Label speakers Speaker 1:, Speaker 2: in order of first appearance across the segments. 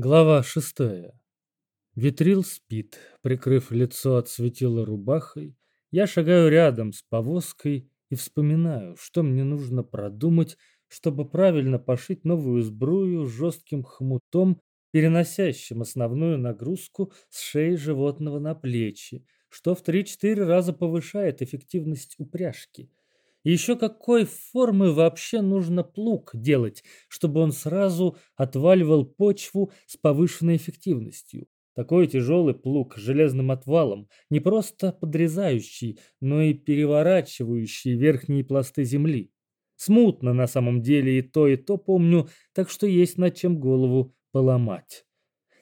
Speaker 1: Глава шестая. Витрил спит, прикрыв лицо от светила рубахой. Я шагаю рядом с повозкой и вспоминаю, что мне нужно продумать, чтобы правильно пошить новую сбрую жестким хмутом, переносящим основную нагрузку с шеи животного на плечи, что в 3-4 раза повышает эффективность упряжки. Еще какой формы вообще нужно плуг делать, чтобы он сразу отваливал почву с повышенной эффективностью. Такой тяжелый плуг с железным отвалом, не просто подрезающий, но и переворачивающий верхние пласты земли. Смутно на самом деле и то, и то помню, так что есть над чем голову поломать.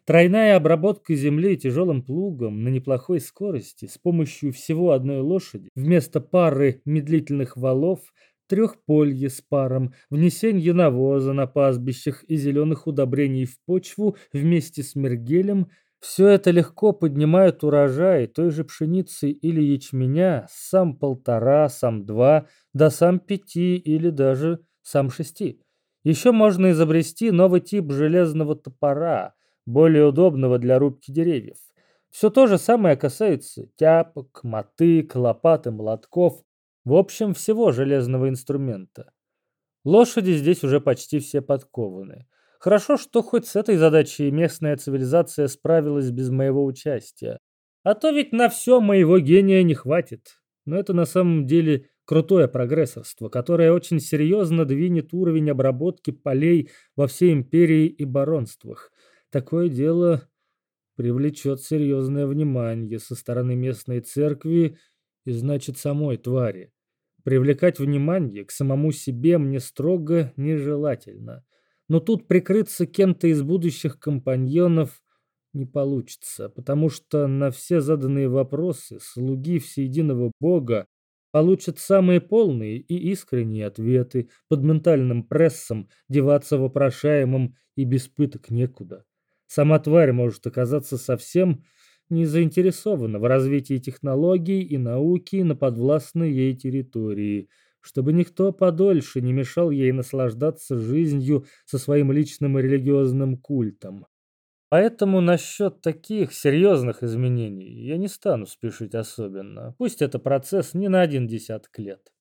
Speaker 1: Тройная обработка земли тяжелым плугом на неплохой скорости с помощью всего одной лошади вместо пары медлительных валов, трехполье с паром, внесение навоза на пастбищах и зеленых удобрений в почву вместе с мергелем – все это легко поднимает урожай той же пшеницы или ячменя сам полтора, сам два, да сам пяти или даже сам шести. Еще можно изобрести новый тип железного топора – более удобного для рубки деревьев. Все то же самое касается тяпок, мотык, лопат молотков, в общем, всего железного инструмента. Лошади здесь уже почти все подкованы. Хорошо, что хоть с этой задачей местная цивилизация справилась без моего участия. А то ведь на все моего гения не хватит. Но это на самом деле крутое прогрессорство, которое очень серьезно двинет уровень обработки полей во всей империи и баронствах такое дело привлечет серьезное внимание со стороны местной церкви и, значит, самой твари. Привлекать внимание к самому себе мне строго нежелательно. Но тут прикрыться кем-то из будущих компаньонов не получится, потому что на все заданные вопросы слуги всеединого Бога получат самые полные и искренние ответы под ментальным прессом, деваться вопрошаемым и без пыток некуда. Сама тварь может оказаться совсем не заинтересована в развитии технологий и науки на подвластной ей территории, чтобы никто подольше не мешал ей наслаждаться жизнью со своим личным религиозным культом. Поэтому насчет таких серьезных изменений я не стану спешить особенно. Пусть это процесс не на один десяток лет.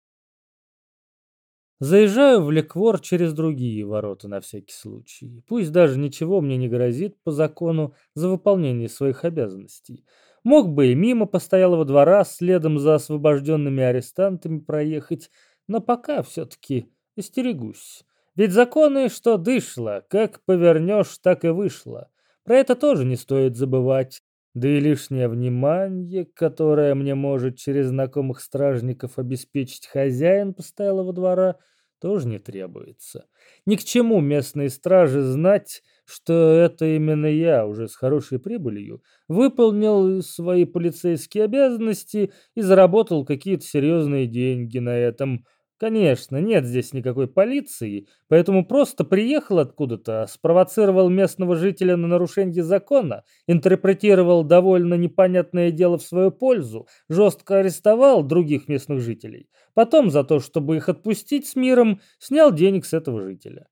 Speaker 1: Заезжаю в Леквор через другие ворота на всякий случай. Пусть даже ничего мне не грозит по закону за выполнение своих обязанностей. Мог бы и мимо постоялого двора следом за освобожденными арестантами проехать, но пока все-таки остерегусь. Ведь законы, что дышло, как повернешь, так и вышло. Про это тоже не стоит забывать. Да и лишнее внимание, которое мне может через знакомых стражников обеспечить хозяин постоялого двора, тоже не требуется. Ни к чему местные стражи знать, что это именно я уже с хорошей прибылью выполнил свои полицейские обязанности и заработал какие-то серьезные деньги на этом, Конечно, нет здесь никакой полиции, поэтому просто приехал откуда-то, спровоцировал местного жителя на нарушение закона, интерпретировал довольно непонятное дело в свою пользу, жестко арестовал других местных жителей. Потом за то, чтобы их отпустить с миром, снял денег с этого жителя.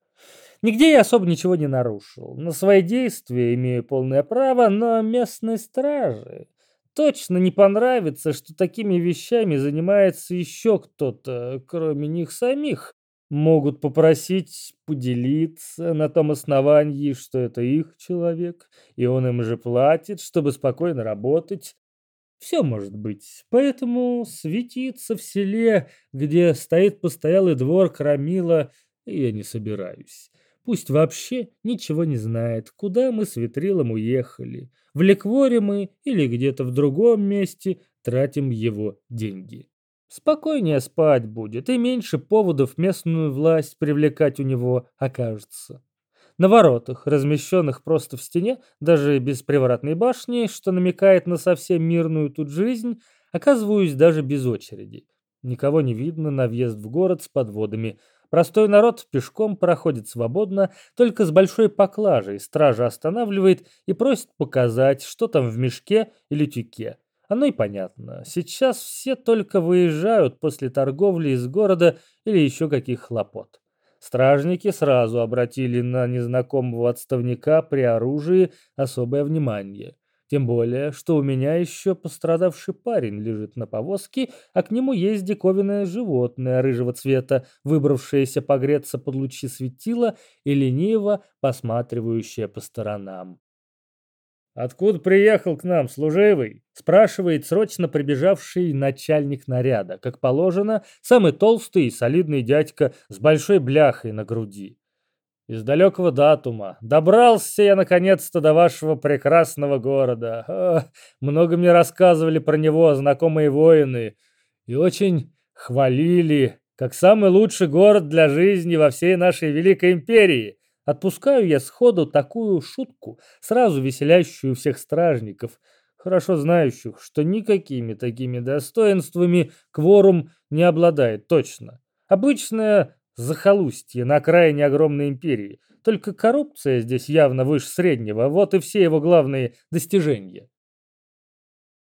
Speaker 1: Нигде я особо ничего не нарушил. На свои действия имею полное право, но местные стражи точно не понравится, что такими вещами занимается еще кто-то, кроме них самих. Могут попросить поделиться на том основании, что это их человек, и он им же платит, чтобы спокойно работать. Все может быть. Поэтому светиться в селе, где стоит постоялый двор Крамила, я не собираюсь. Пусть вообще ничего не знает, куда мы с Ветрилом уехали. В Лекворе мы или где-то в другом месте тратим его деньги. Спокойнее спать будет и меньше поводов местную власть привлекать у него окажется. На воротах, размещенных просто в стене, даже без приворотной башни, что намекает на совсем мирную тут жизнь, оказываюсь даже без очереди. Никого не видно на въезд в город с подводами. Простой народ пешком проходит свободно, только с большой поклажей стража останавливает и просит показать, что там в мешке или тюке. Оно и понятно. Сейчас все только выезжают после торговли из города или еще каких хлопот. Стражники сразу обратили на незнакомого отставника при оружии особое внимание. Тем более, что у меня еще пострадавший парень лежит на повозке, а к нему есть диковинное животное рыжего цвета, выбравшееся погреться под лучи светила и лениво посматривающее по сторонам. «Откуда приехал к нам служивый?» – спрашивает срочно прибежавший начальник наряда, как положено, самый толстый и солидный дядька с большой бляхой на груди из далекого датума. Добрался я наконец-то до вашего прекрасного города. О, много мне рассказывали про него знакомые воины и очень хвалили, как самый лучший город для жизни во всей нашей великой империи. Отпускаю я сходу такую шутку, сразу веселящую всех стражников, хорошо знающих, что никакими такими достоинствами кворум не обладает точно. Обычная захолустье на окраине огромной империи. Только коррупция здесь явно выше среднего, вот и все его главные достижения.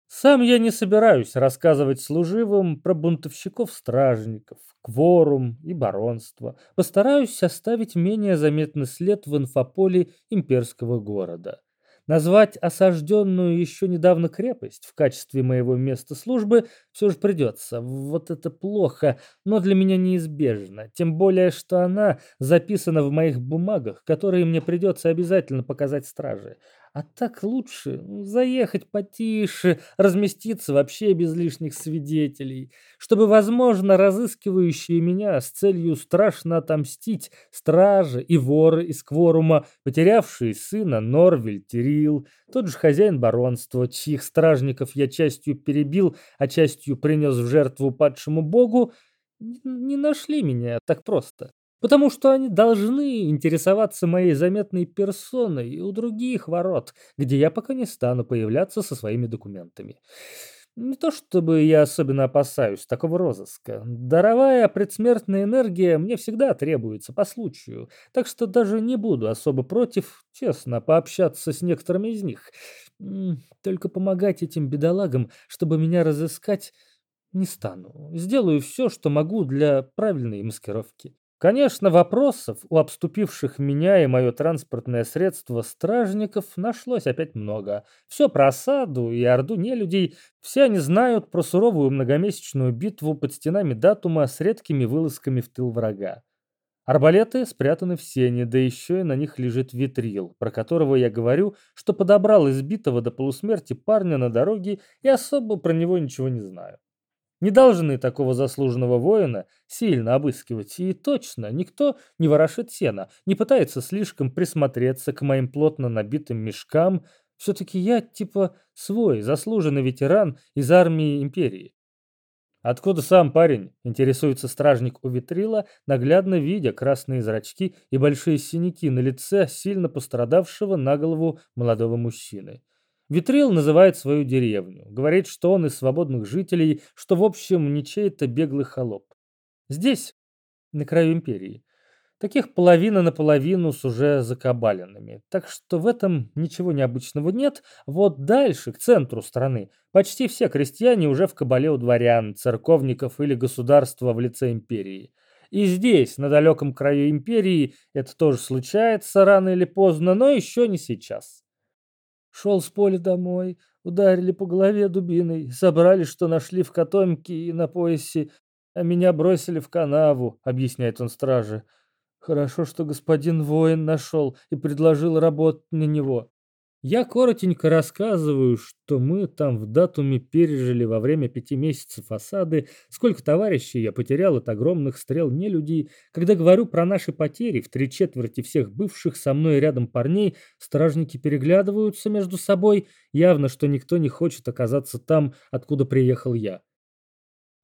Speaker 1: Сам я не собираюсь рассказывать служивым про бунтовщиков-стражников, кворум и баронство. Постараюсь оставить менее заметный след в инфополе имперского города. Назвать осажденную еще недавно крепость в качестве моего места службы все же придется. Вот это плохо, но для меня неизбежно. Тем более, что она записана в моих бумагах, которые мне придется обязательно показать страже. А так лучше заехать потише, разместиться вообще без лишних свидетелей, чтобы, возможно, разыскивающие меня с целью страшно отомстить стражи и воры из кворума, потерявшие сына Норвель Терил, тот же хозяин баронства, чьих стражников я частью перебил, а частью принес в жертву падшему богу, не нашли меня так просто потому что они должны интересоваться моей заметной персоной у других ворот, где я пока не стану появляться со своими документами. Не то чтобы я особенно опасаюсь такого розыска. Даровая предсмертная энергия мне всегда требуется по случаю, так что даже не буду особо против честно пообщаться с некоторыми из них. Только помогать этим бедолагам, чтобы меня разыскать, не стану. Сделаю все, что могу для правильной маскировки. Конечно, вопросов у обступивших меня и мое транспортное средство стражников нашлось опять много. Все про осаду и орду нелюдей, все они знают про суровую многомесячную битву под стенами Датума с редкими вылазками в тыл врага. Арбалеты спрятаны в сене, да еще и на них лежит витрил, про которого я говорю, что подобрал избитого до полусмерти парня на дороге и особо про него ничего не знаю. Не должны такого заслуженного воина сильно обыскивать, и точно никто не ворошит сена, не пытается слишком присмотреться к моим плотно набитым мешкам. Все-таки я типа свой, заслуженный ветеран из армии империи. «Откуда сам парень?» – интересуется стражник у витрила, наглядно видя красные зрачки и большие синяки на лице сильно пострадавшего на голову молодого мужчины. Витрил называет свою деревню, говорит, что он из свободных жителей, что в общем не чей-то беглый холоп. Здесь, на краю империи, таких половина на половину с уже закабаленными, так что в этом ничего необычного нет. Вот дальше, к центру страны, почти все крестьяне уже в кабале у дворян, церковников или государства в лице империи. И здесь, на далеком краю империи, это тоже случается рано или поздно, но еще не сейчас. Шел с поля домой, ударили по голове дубиной, собрали, что нашли в котомке и на поясе, а меня бросили в канаву, объясняет он страже. Хорошо, что господин воин нашел и предложил работать на него. Я коротенько рассказываю, что мы там в датуме пережили во время пяти месяцев осады, сколько товарищей я потерял от огромных стрел нелюдей. Когда говорю про наши потери, в три четверти всех бывших со мной рядом парней, стражники переглядываются между собой, явно, что никто не хочет оказаться там, откуда приехал я.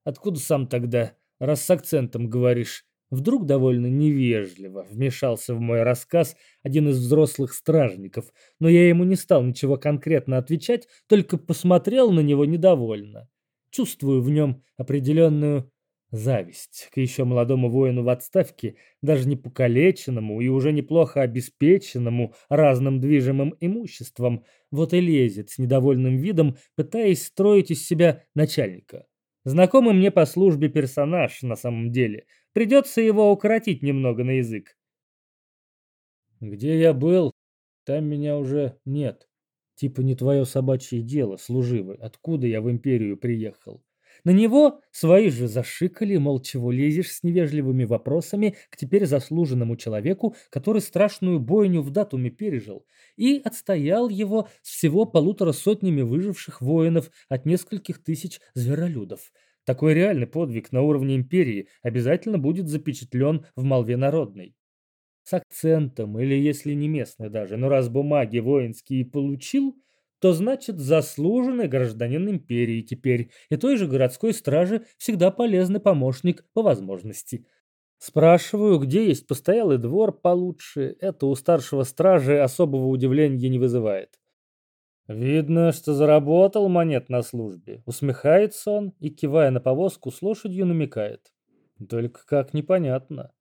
Speaker 1: Откуда сам тогда, раз с акцентом говоришь? Вдруг довольно невежливо вмешался в мой рассказ один из взрослых стражников, но я ему не стал ничего конкретно отвечать, только посмотрел на него недовольно. Чувствую в нем определенную зависть к еще молодому воину в отставке, даже не покалеченному и уже неплохо обеспеченному разным движимым имуществом, вот и лезет с недовольным видом, пытаясь строить из себя начальника. Знакомый мне по службе персонаж на самом деле. Придется его укоротить немного на язык. Где я был, там меня уже нет. Типа не твое собачье дело, служивый, откуда я в империю приехал. На него свои же зашикали, мол, чего лезешь с невежливыми вопросами к теперь заслуженному человеку, который страшную бойню в датуме пережил, и отстоял его с всего полутора сотнями выживших воинов от нескольких тысяч зверолюдов. Такой реальный подвиг на уровне империи обязательно будет запечатлен в молве народной. С акцентом, или если не местный даже, но раз бумаги воинские получил, то значит заслуженный гражданин империи теперь, и той же городской стражи всегда полезный помощник по возможности. Спрашиваю, где есть постоялый двор получше, это у старшего стражи особого удивления не вызывает. Видно, что заработал монет на службе. Усмехается он и, кивая на повозку, с лошадью намекает. Только как непонятно.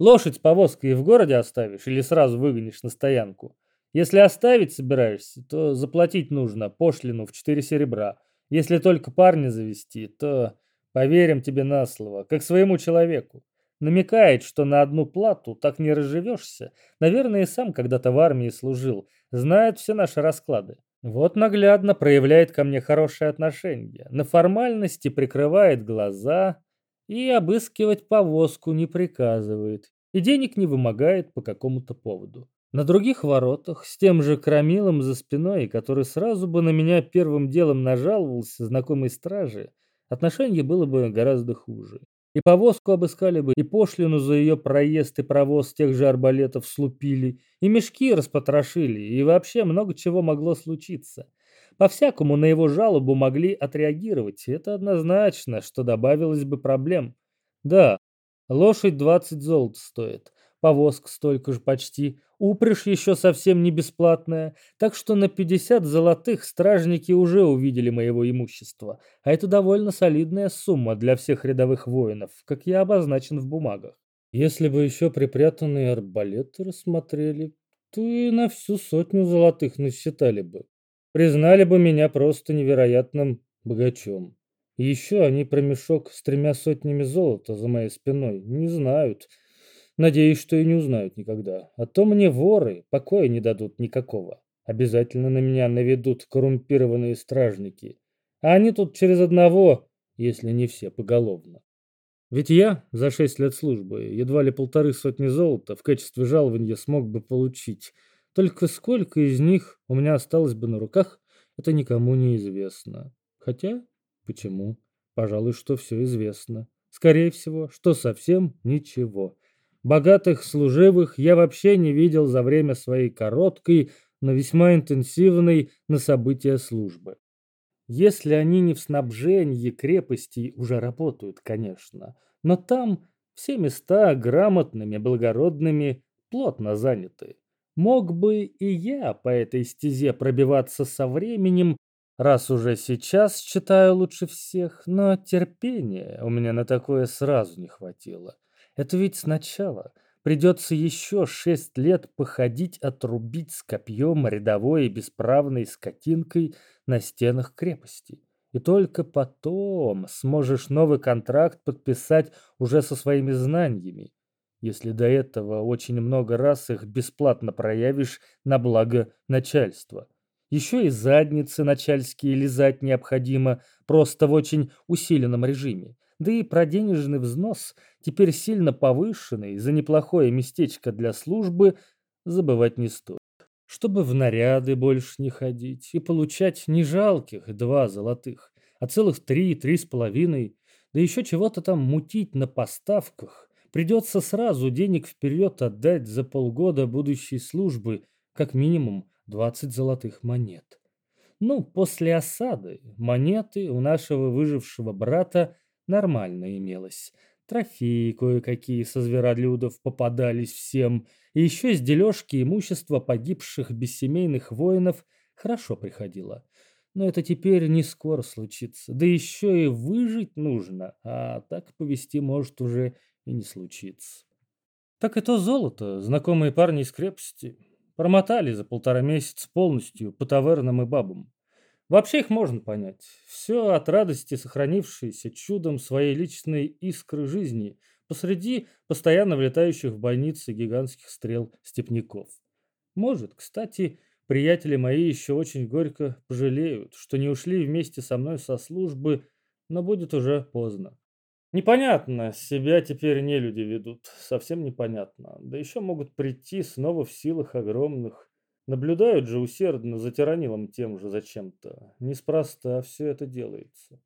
Speaker 1: Лошадь с повозкой в городе оставишь или сразу выгонишь на стоянку? Если оставить собираешься, то заплатить нужно пошлину в 4 серебра. Если только парня завести, то поверим тебе на слово, как своему человеку. Намекает, что на одну плату так не разживешься. Наверное, и сам когда-то в армии служил. Знает все наши расклады. Вот наглядно проявляет ко мне хорошее отношение. На формальности прикрывает глаза и обыскивать повозку не приказывает. И денег не вымогает по какому-то поводу. На других воротах, с тем же кромилом за спиной, который сразу бы на меня первым делом нажаловался знакомой стражи, отношение было бы гораздо хуже. И повозку обыскали бы, и пошлину за ее проезд и провоз тех же арбалетов слупили, и мешки распотрошили, и вообще много чего могло случиться. По-всякому на его жалобу могли отреагировать, и это однозначно, что добавилось бы проблем. Да, лошадь 20 золот стоит, повозка столько же почти, упряжь еще совсем не бесплатная, так что на 50 золотых стражники уже увидели моего имущества, а это довольно солидная сумма для всех рядовых воинов, как я обозначен в бумагах. Если бы еще припрятанные арбалеты рассмотрели, то и на всю сотню золотых насчитали бы. Признали бы меня просто невероятным богачом. Еще они про мешок с тремя сотнями золота за моей спиной не знают, Надеюсь, что и не узнают никогда. А то мне воры покоя не дадут никакого. Обязательно на меня наведут коррумпированные стражники. А они тут через одного, если не все поголовно. Ведь я за шесть лет службы едва ли полторы сотни золота в качестве жалования смог бы получить. Только сколько из них у меня осталось бы на руках, это никому не известно. Хотя, почему? Пожалуй, что все известно. Скорее всего, что совсем ничего. Богатых служивых я вообще не видел за время своей короткой, но весьма интенсивной на события службы. Если они не в снабжении крепостей уже работают, конечно, но там все места грамотными, благородными, плотно заняты. Мог бы и я по этой стезе пробиваться со временем, раз уже сейчас считаю лучше всех, но терпения у меня на такое сразу не хватило. Это ведь сначала. Придется еще шесть лет походить отрубить с копьем рядовой и бесправной скотинкой на стенах крепости. И только потом сможешь новый контракт подписать уже со своими знаниями, если до этого очень много раз их бесплатно проявишь на благо начальства. Еще и задницы начальские лизать необходимо, просто в очень усиленном режиме. Да и про денежный взнос, теперь сильно повышенный, за неплохое местечко для службы, забывать не стоит. Чтобы в наряды больше не ходить и получать не жалких два золотых, а целых три, три с половиной, да еще чего-то там мутить на поставках, придется сразу денег вперед отдать за полгода будущей службы, как минимум 20 золотых монет. Ну, после осады монеты у нашего выжившего брата нормально имелось. Трофеи кое-какие со зверолюдов попадались всем, и еще с дележки имущества погибших бессемейных воинов хорошо приходило. Но это теперь не скоро случится, да еще и выжить нужно, а так повести может уже и не случиться. Так и то золото, знакомые парни из крепости, промотали за полтора месяца полностью по тавернам и бабам. Вообще их можно понять. Все от радости, сохранившейся чудом своей личной искры жизни, посреди постоянно влетающих в больницы гигантских стрел степняков. Может, кстати, приятели мои еще очень горько пожалеют, что не ушли вместе со мной со службы, но будет уже поздно. Непонятно, себя теперь не люди ведут, совсем непонятно. Да еще могут прийти снова в силах огромных. Наблюдают же усердно за тиранилом тем же зачем-то. Неспроста все это делается.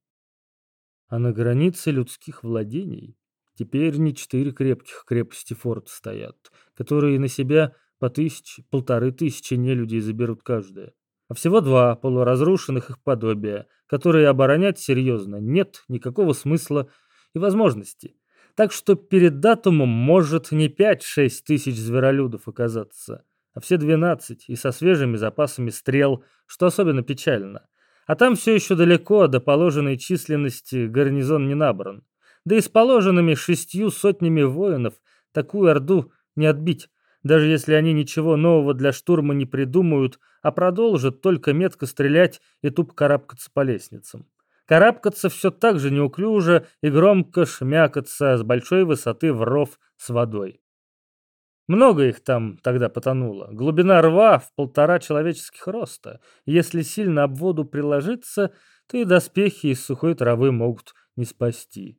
Speaker 1: А на границе людских владений теперь не четыре крепких крепости форта стоят, которые на себя по тысяче, полторы тысячи нелюдей заберут каждая, а всего два полуразрушенных их подобия, которые оборонять серьезно нет никакого смысла и возможности. Так что перед датумом может не 5-6 тысяч зверолюдов оказаться, а все 12 и со свежими запасами стрел, что особенно печально. А там все еще далеко до положенной численности гарнизон не набран. Да и с положенными шестью сотнями воинов такую орду не отбить, даже если они ничего нового для штурма не придумают, а продолжат только метко стрелять и туп карабкаться по лестницам. Карабкаться все так же неуклюже и громко шмякаться с большой высоты в ров с водой. Много их там тогда потонуло. Глубина рва в полтора человеческих роста. Если сильно об воду приложиться, то и доспехи из сухой травы могут не спасти.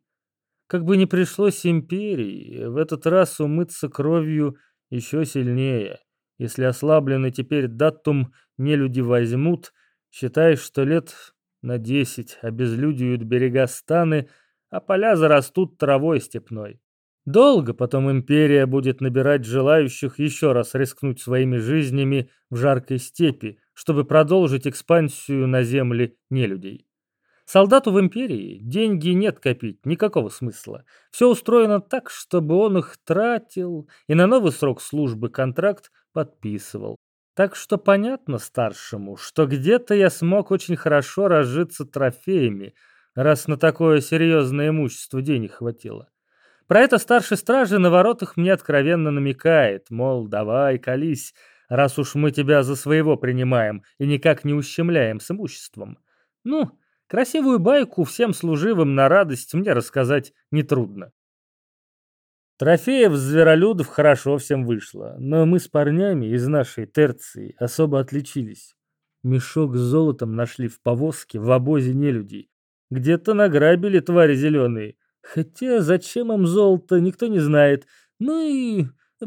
Speaker 1: Как бы ни пришлось империи, в этот раз умыться кровью еще сильнее. Если ослабленный теперь датум не люди возьмут, считай, что лет на десять обезлюдиют берега станы, а поля зарастут травой степной. Долго потом империя будет набирать желающих еще раз рискнуть своими жизнями в жаркой степи, чтобы продолжить экспансию на земли нелюдей. Солдату в империи деньги нет копить, никакого смысла. Все устроено так, чтобы он их тратил и на новый срок службы контракт подписывал. Так что понятно старшему, что где-то я смог очень хорошо разжиться трофеями, раз на такое серьезное имущество денег хватило. Про это старший стражи на воротах мне откровенно намекает, мол, давай, колись, раз уж мы тебя за своего принимаем и никак не ущемляем с имуществом. Ну, красивую байку всем служивым на радость мне рассказать нетрудно. Трофеев зверолюдов хорошо всем вышло, но мы с парнями из нашей терции особо отличились. Мешок с золотом нашли в повозке в обозе нелюдей. Где-то награбили твари зеленые, Хотя зачем им золото, никто не знает. Ну и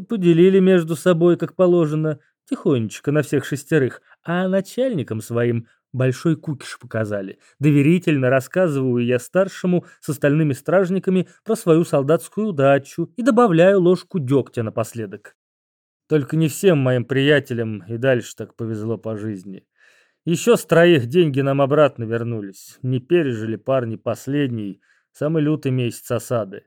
Speaker 1: поделили между собой, как положено, тихонечко на всех шестерых. А начальникам своим большой кукиш показали. Доверительно рассказываю я старшему с остальными стражниками про свою солдатскую удачу и добавляю ложку дегтя напоследок. Только не всем моим приятелям и дальше так повезло по жизни. Еще с троих деньги нам обратно вернулись. Не пережили парни последний, Самый лютый месяц осады.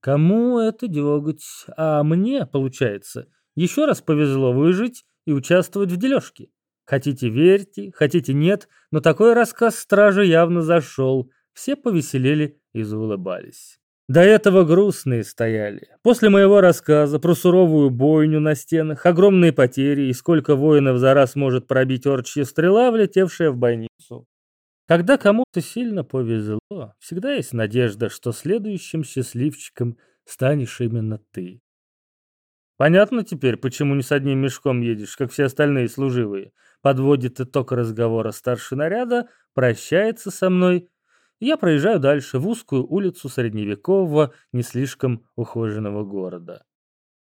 Speaker 1: Кому это деготь? А мне, получается, еще раз повезло выжить и участвовать в дележке. Хотите верьте, хотите нет, но такой рассказ стражи явно зашел. Все повеселели и заулыбались. До этого грустные стояли. После моего рассказа про суровую бойню на стенах, огромные потери и сколько воинов за раз может пробить орчья стрела, влетевшая в бойницу. Когда кому-то сильно повезло, всегда есть надежда, что следующим счастливчиком станешь именно ты. Понятно теперь, почему не с одним мешком едешь, как все остальные служивые. Подводит итог разговора старший наряда, прощается со мной. Я проезжаю дальше в узкую улицу средневекового, не слишком ухоженного города.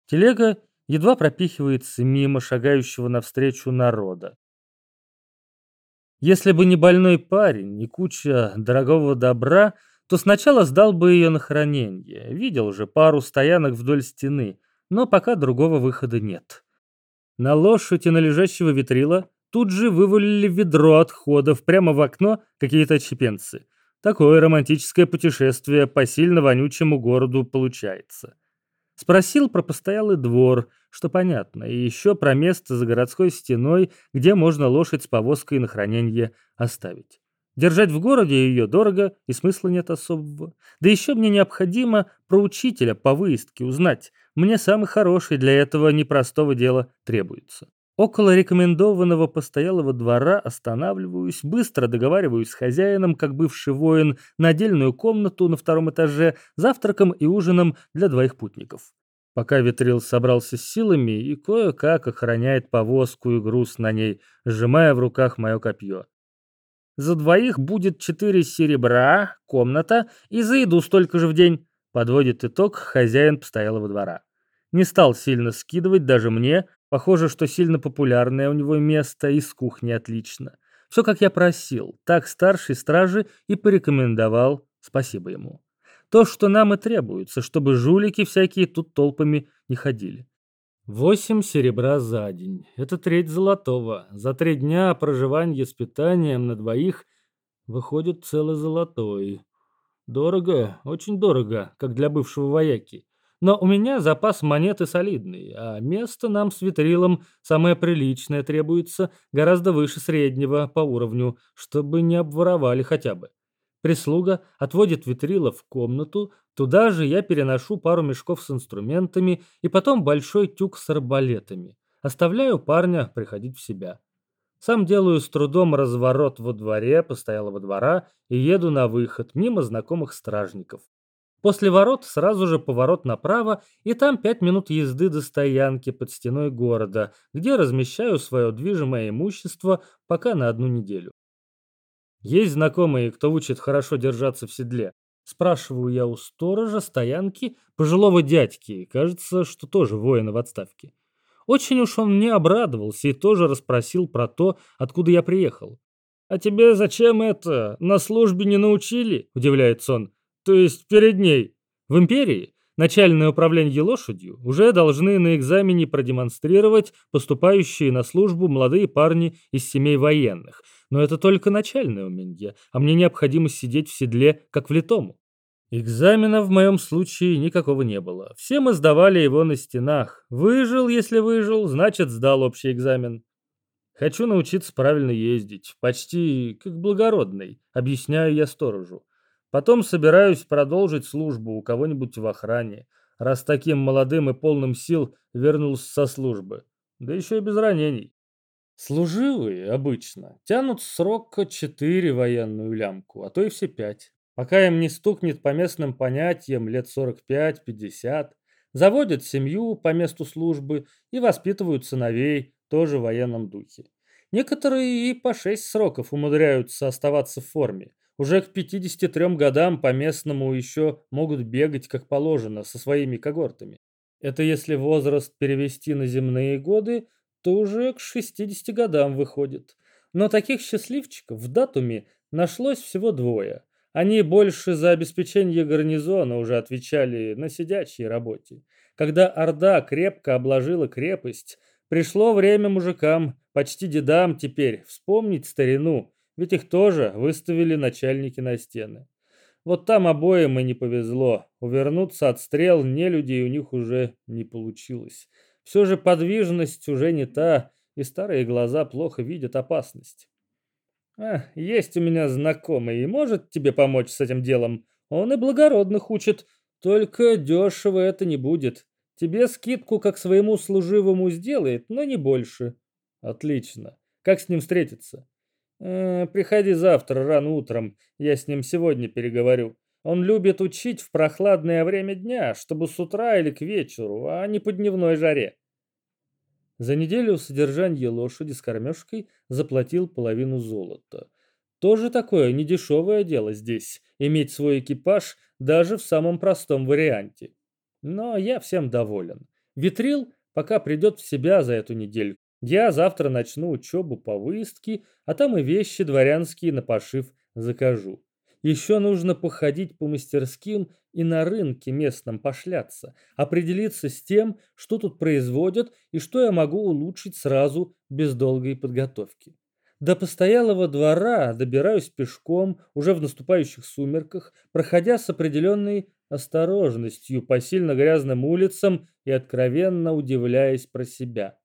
Speaker 1: Телега едва пропихивается мимо шагающего навстречу народа. Если бы не больной парень и куча дорогого добра, то сначала сдал бы ее на хранение. Видел же пару стоянок вдоль стены, но пока другого выхода нет. На лошадь и на лежащего ветрила тут же вывалили ведро отходов прямо в окно какие-то чепенцы. Такое романтическое путешествие по сильно вонючему городу получается. Спросил про постоялый двор, что понятно, и еще про место за городской стеной, где можно лошадь с повозкой на хранение оставить. Держать в городе ее дорого и смысла нет особого. Да еще мне необходимо про учителя по выездке узнать. Мне самый хороший для этого непростого дела требуется. Около рекомендованного постоялого двора останавливаюсь, быстро договариваюсь с хозяином, как бывший воин, на отдельную комнату на втором этаже, завтраком и ужином для двоих путников. Пока Витрил собрался с силами и кое-как охраняет повозку и груз на ней, сжимая в руках мое копье. За двоих будет четыре серебра, комната и за еду столько же в день, подводит итог хозяин постоялого двора. Не стал сильно скидывать даже мне, Похоже, что сильно популярное у него место из кухни отлично. Все, как я просил, так старший стражи и порекомендовал, спасибо ему. То, что нам и требуется, чтобы жулики всякие тут толпами не ходили. Восемь серебра за день. Это треть золотого. За три дня проживания с питанием на двоих выходит целый золотой. Дорого, очень дорого, как для бывшего вояки. Но у меня запас монеты солидный, а место нам с витрилом самое приличное требуется, гораздо выше среднего по уровню, чтобы не обворовали хотя бы. Прислуга отводит витрила в комнату, туда же я переношу пару мешков с инструментами и потом большой тюк с арбалетами. Оставляю парня приходить в себя. Сам делаю с трудом разворот во дворе, постоялого двора, и еду на выход, мимо знакомых стражников. После ворот сразу же поворот направо, и там пять минут езды до стоянки под стеной города, где размещаю свое движимое имущество пока на одну неделю. Есть знакомые, кто учит хорошо держаться в седле. Спрашиваю я у сторожа стоянки пожилого дядьки, кажется, что тоже воина в отставке. Очень уж он мне обрадовался и тоже расспросил про то, откуда я приехал. «А тебе зачем это? На службе не научили?» – удивляется он. То есть перед ней. В империи начальное управление лошадью уже должны на экзамене продемонстрировать поступающие на службу молодые парни из семей военных. Но это только начальное умение, а мне необходимо сидеть в седле, как влитому. Экзамена в моем случае никакого не было. Все мы сдавали его на стенах. Выжил, если выжил, значит сдал общий экзамен. Хочу научиться правильно ездить, почти как благородный, объясняю я сторожу. Потом собираюсь продолжить службу у кого-нибудь в охране, раз таким молодым и полным сил вернулся со службы. Да еще и без ранений. Служивые обычно тянут срока четыре военную лямку, а то и все пять. Пока им не стукнет по местным понятиям лет 45-50, заводят семью по месту службы и воспитывают сыновей тоже в военном духе. Некоторые и по шесть сроков умудряются оставаться в форме, уже к 53 годам по местному еще могут бегать как положено со своими когортами. Это если возраст перевести на земные годы, то уже к 60 годам выходит. Но таких счастливчиков в датуме нашлось всего двое. Они больше за обеспечение гарнизона уже отвечали на сидячей работе. Когда Орда крепко обложила крепость, пришло время мужикам, почти дедам теперь, вспомнить старину, ведь их тоже выставили начальники на стены. Вот там обоим и не повезло. Увернуться от стрел не людей у них уже не получилось. Все же подвижность уже не та, и старые глаза плохо видят опасность. А, есть у меня знакомый и может тебе помочь с этим делом. Он и благородных учит, только дешево это не будет. Тебе скидку как своему служивому сделает, но не больше. Отлично. Как с ним встретиться? Э, приходи завтра рано утром, я с ним сегодня переговорю. Он любит учить в прохладное время дня, чтобы с утра или к вечеру, а не по дневной жаре. За неделю содержание лошади с кормежкой заплатил половину золота. Тоже такое недешевое дело здесь, иметь свой экипаж даже в самом простом варианте. Но я всем доволен. Витрил пока придет в себя за эту неделю. Я завтра начну учебу по выездке, а там и вещи дворянские на пошив закажу. Еще нужно походить по мастерским и на рынке местном пошляться, определиться с тем, что тут производят и что я могу улучшить сразу без долгой подготовки. До постоялого двора добираюсь пешком, уже в наступающих сумерках, проходя с определенной осторожностью по сильно грязным улицам и откровенно удивляясь про себя.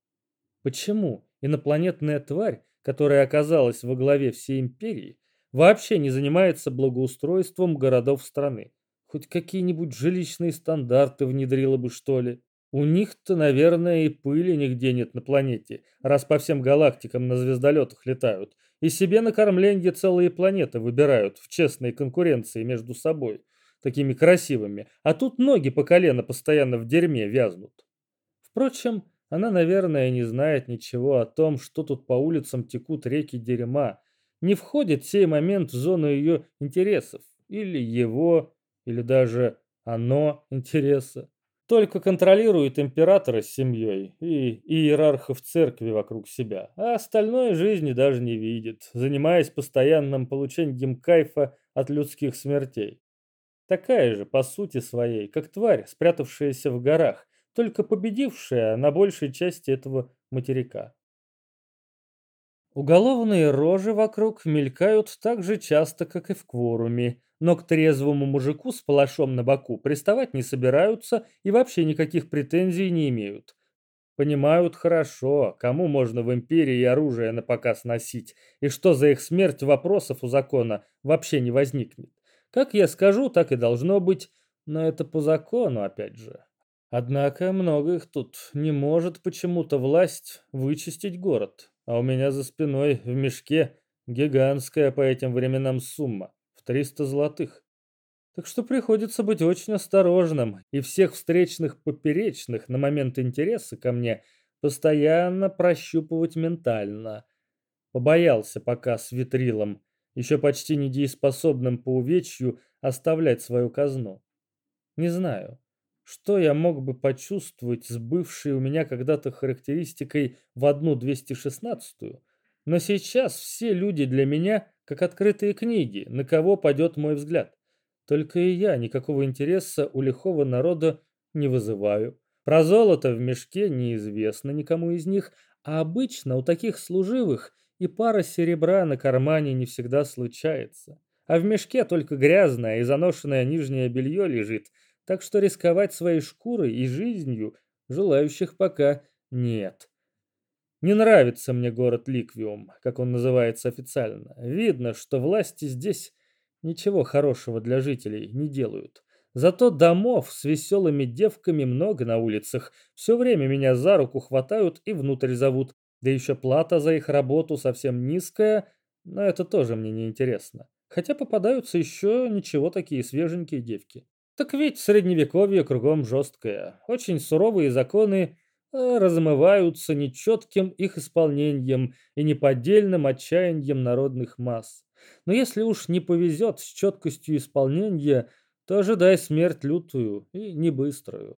Speaker 1: Почему инопланетная тварь, которая оказалась во главе всей империи, вообще не занимается благоустройством городов страны? Хоть какие-нибудь жилищные стандарты внедрила бы, что ли? У них-то, наверное, и пыли нигде нет на планете, раз по всем галактикам на звездолетах летают, и себе на кормленье целые планеты выбирают в честной конкуренции между собой, такими красивыми, а тут ноги по колено постоянно в дерьме вязнут. Впрочем, она, наверное, не знает ничего о том, что тут по улицам текут реки дерьма, не входит сей момент в зону ее интересов, или его, или даже оно интереса. Только контролирует императора с семьей и иерархов церкви вокруг себя, а остальное жизни даже не видит, занимаясь постоянным получением кайфа от людских смертей. Такая же, по сути своей, как тварь, спрятавшаяся в горах, только победившая на большей части этого материка. Уголовные рожи вокруг мелькают так же часто, как и в кворуме, но к трезвому мужику с палашом на боку приставать не собираются и вообще никаких претензий не имеют. Понимают хорошо, кому можно в империи оружие на показ носить, и что за их смерть вопросов у закона вообще не возникнет. Как я скажу, так и должно быть, но это по закону опять же. Однако много их тут не может почему-то власть вычистить город а у меня за спиной в мешке гигантская по этим временам сумма в 300 золотых. Так что приходится быть очень осторожным и всех встречных поперечных на момент интереса ко мне постоянно прощупывать ментально. Побоялся пока с витрилом, еще почти недееспособным по увечью, оставлять свою казну. Не знаю, что я мог бы почувствовать с бывшей у меня когда-то характеристикой в одну 216-ю? Но сейчас все люди для меня как открытые книги, на кого падет мой взгляд. Только и я никакого интереса у лихого народа не вызываю. Про золото в мешке неизвестно никому из них, а обычно у таких служивых и пара серебра на кармане не всегда случается. А в мешке только грязное и заношенное нижнее белье лежит – так что рисковать своей шкурой и жизнью желающих пока нет. Не нравится мне город Ликвиум, как он называется официально. Видно, что власти здесь ничего хорошего для жителей не делают. Зато домов с веселыми девками много на улицах. Все время меня за руку хватают и внутрь зовут. Да еще плата за их работу совсем низкая, но это тоже мне не интересно. Хотя попадаются еще ничего такие свеженькие девки. Так ведь средневековье кругом жесткое. Очень суровые законы э, размываются нечетким их исполнением и неподдельным отчаянием народных масс. Но если уж не повезет с четкостью исполнения, то ожидай смерть лютую и не быструю.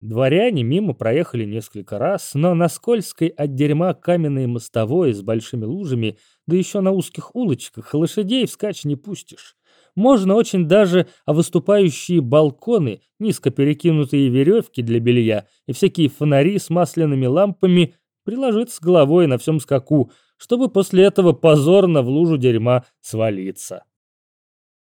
Speaker 1: Дворяне мимо проехали несколько раз, но на скользкой от дерьма каменной мостовой с большими лужами, да еще на узких улочках, лошадей вскачь не пустишь. Можно очень даже а выступающие балконы, низко перекинутые веревки для белья и всякие фонари с масляными лампами приложиться головой на всем скаку, чтобы после этого позорно в лужу дерьма свалиться.